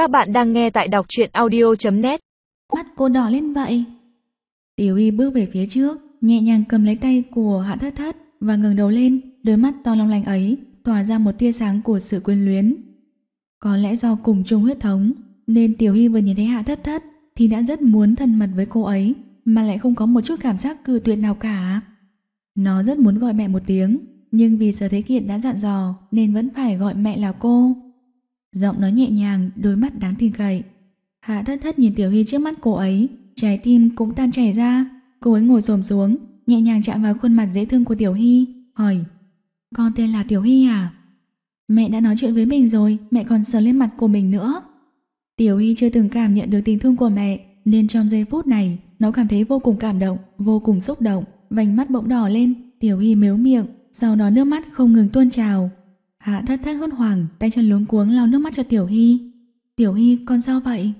Các bạn đang nghe tại đọc truyện audio.net Mắt cô đỏ lên vậy. Tiểu Y bước về phía trước, nhẹ nhàng cầm lấy tay của Hạ Thất Thất và ngẩng đầu lên, đôi mắt to long lanh ấy tỏa ra một tia sáng của sự quyến luyến. Có lẽ do cùng chung huyết thống, nên Tiểu Hy vừa nhìn thấy Hạ Thất Thất thì đã rất muốn thân mật với cô ấy, mà lại không có một chút cảm giác cự tuyệt nào cả. Nó rất muốn gọi mẹ một tiếng, nhưng vì Sở Thế kiện đã dặn dò nên vẫn phải gọi mẹ là cô. Giọng nói nhẹ nhàng, đôi mắt đáng tin cậy. Hạ thất thất nhìn Tiểu Hy trước mắt cô ấy, trái tim cũng tan chảy ra. Cô ấy ngồi xổm xuống, nhẹ nhàng chạm vào khuôn mặt dễ thương của Tiểu Hy, hỏi Con tên là Tiểu Hy à? Mẹ đã nói chuyện với mình rồi, mẹ còn sờ lên mặt của mình nữa. Tiểu Hy chưa từng cảm nhận được tình thương của mẹ, nên trong giây phút này, nó cảm thấy vô cùng cảm động, vô cùng xúc động, vành mắt bỗng đỏ lên, Tiểu Hy mếu miệng, sau đó nước mắt không ngừng tuôn trào. Hạ thất thất hốt hoảng, tay chân luống cuống lau nước mắt cho Tiểu Hy. Tiểu Hy, con sao vậy?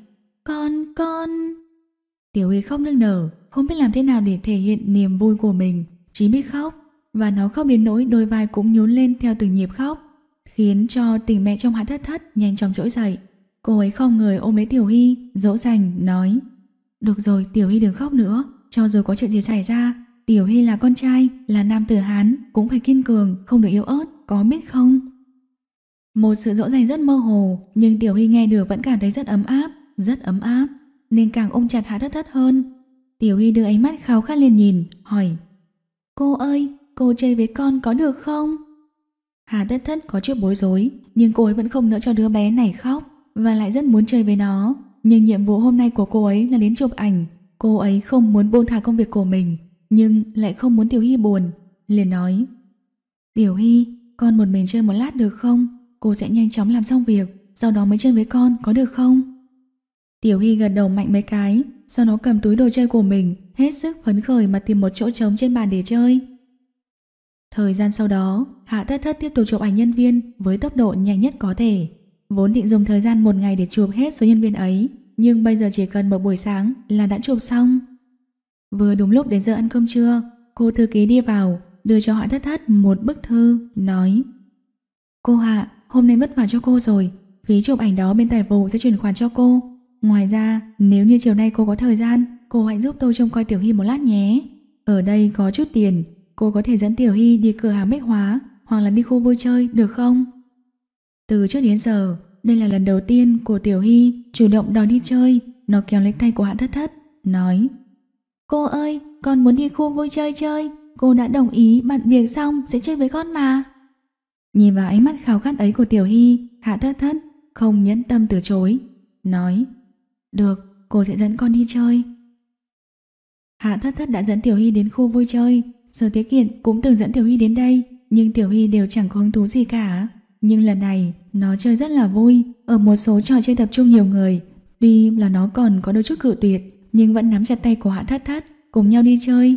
Con, con... Tiểu Hy khóc nức nở, không biết làm thế nào để thể hiện niềm vui của mình, chỉ biết khóc. Và nó khóc đến nỗi đôi vai cũng nhún lên theo từng nhịp khóc, khiến cho tình mẹ trong hạ thất thất nhanh chóng trỗi dậy. Cô ấy không người ôm lấy Tiểu Hy, dỗ dành, nói Được rồi, Tiểu Hy đừng khóc nữa, cho dù có chuyện gì xảy ra, Tiểu Hy là con trai, là nam tử Hán, cũng phải kiên cường, không được yếu ớt, có biết không? Một sự dỗ dành rất mơ hồ, nhưng Tiểu Hy nghe được vẫn cảm thấy rất ấm áp, rất ấm áp, nên càng ôm chặt Hạ Thất Thất hơn. Tiểu Hy đưa ánh mắt khao khát lên nhìn, hỏi Cô ơi, cô chơi với con có được không? Hạ Thất Thất có chút bối rối, nhưng cô ấy vẫn không nỡ cho đứa bé này khóc và lại rất muốn chơi với nó. Nhưng nhiệm vụ hôm nay của cô ấy là đến chụp ảnh, cô ấy không muốn buông thả công việc của mình, nhưng lại không muốn Tiểu Hy buồn, liền nói Tiểu Hy, con một mình chơi một lát được không? Cô sẽ nhanh chóng làm xong việc, sau đó mới chơi với con, có được không? Tiểu Hy gật đầu mạnh mấy cái, sau đó cầm túi đồ chơi của mình, hết sức phấn khởi mà tìm một chỗ trống trên bàn để chơi. Thời gian sau đó, Hạ Thất Thất tiếp tục chụp ảnh nhân viên với tốc độ nhanh nhất có thể. Vốn định dùng thời gian một ngày để chụp hết số nhân viên ấy, nhưng bây giờ chỉ cần một buổi sáng là đã chụp xong. Vừa đúng lúc đến giờ ăn cơm trưa, cô thư ký đi vào, đưa cho Hạ Thất Thất một bức thư, nói Cô Hạ, hôm nay mất vào cho cô rồi, phí chụp ảnh đó bên tài vụ sẽ chuyển khoản cho cô. Ngoài ra, nếu như chiều nay cô có thời gian, cô hãy giúp tôi trông coi Tiểu Hy một lát nhé. Ở đây có chút tiền, cô có thể dẫn Tiểu Hy đi cửa hàng bách hóa hoặc là đi khu vui chơi được không? Từ trước đến giờ, đây là lần đầu tiên của Tiểu Hy chủ động đòi đi chơi, nó kéo lấy tay của Hạ Thất Thất, nói Cô ơi, con muốn đi khu vui chơi chơi, cô đã đồng ý bận việc xong sẽ chơi với con mà. Nhìn vào ánh mắt khao khát ấy của Tiểu Hy, Hạ Thất Thất không nhẫn tâm từ chối, nói Được, cô sẽ dẫn con đi chơi. Hạ Thất Thất đã dẫn Tiểu Hy đến khu vui chơi, Sở Tiết Kiện cũng từng dẫn Tiểu Hy đến đây, nhưng Tiểu Hy đều chẳng có hứng thú gì cả. Nhưng lần này, nó chơi rất là vui, ở một số trò chơi tập trung nhiều người, tuy là nó còn có đôi chút cự tuyệt, nhưng vẫn nắm chặt tay của Hạ Thất Thất, cùng nhau đi chơi.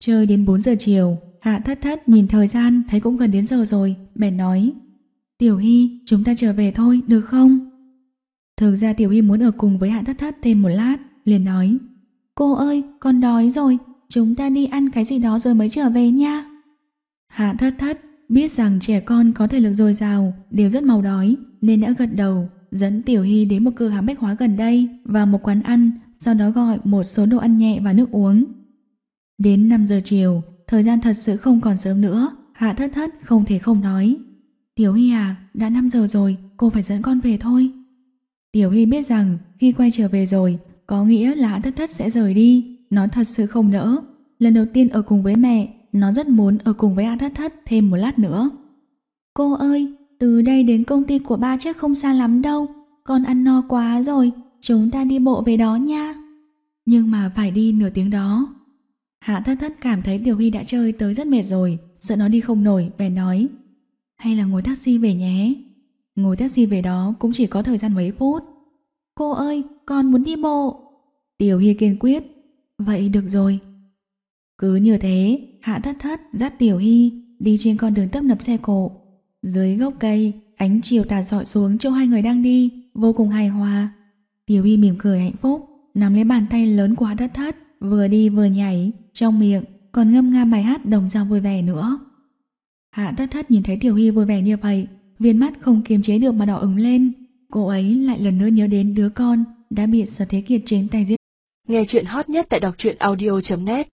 Chơi đến 4 giờ chiều, Hạ Thất Thất nhìn thời gian thấy cũng gần đến giờ rồi, bèn nói Tiểu Hy, chúng ta trở về thôi, được không? Thực ra Tiểu Hy muốn ở cùng với Hạ Thất Thất thêm một lát, liền nói Cô ơi, con đói rồi, chúng ta đi ăn cái gì đó rồi mới trở về nha. Hạ Thất Thất biết rằng trẻ con có thể lực dồi dào, đều rất màu đói, nên đã gật đầu, dẫn Tiểu Hy đến một cửa hàng bách hóa gần đây và một quán ăn, sau đó gọi một số đồ ăn nhẹ và nước uống. Đến 5 giờ chiều, thời gian thật sự không còn sớm nữa, Hạ Thất Thất không thể không nói. Tiểu Hy à, đã 5 giờ rồi, cô phải dẫn con về thôi. Tiểu Hy biết rằng khi quay trở về rồi, có nghĩa là Hạ Thất Thất sẽ rời đi, nó thật sự không nỡ. Lần đầu tiên ở cùng với mẹ, nó rất muốn ở cùng với Hạ Thất Thất thêm một lát nữa. Cô ơi, từ đây đến công ty của ba chắc không xa lắm đâu, con ăn no quá rồi, chúng ta đi bộ về đó nha. Nhưng mà phải đi nửa tiếng đó. Hạ thất thất cảm thấy Tiểu Huy đã chơi tới rất mệt rồi, sợ nó đi không nổi, bèn nói. Hay là ngồi taxi về nhé. Ngồi taxi về đó cũng chỉ có thời gian mấy phút. Cô ơi, con muốn đi bộ. Tiểu Huy kiên quyết. Vậy được rồi. Cứ như thế, Hạ thất thất dắt Tiểu Hy đi trên con đường tấp nập xe cộ. Dưới gốc cây, ánh chiều tà dọi xuống chỗ hai người đang đi, vô cùng hài hòa. Tiểu Hy mỉm cười hạnh phúc, nắm lấy bàn tay lớn của Hạ thất thất, vừa đi vừa nhảy, trong miệng còn ngâm nga bài hát đồng dao vui vẻ nữa. Hạ thất thất nhìn thấy Tiểu Hy vui vẻ như vậy, viên mắt không kiềm chế được mà đỏ ứng lên. cô ấy lại lần nữa nhớ đến đứa con đã bị Sở Thế Kiệt chính tay giết. Nghe chuyện hot nhất tại đọc truyện audio.net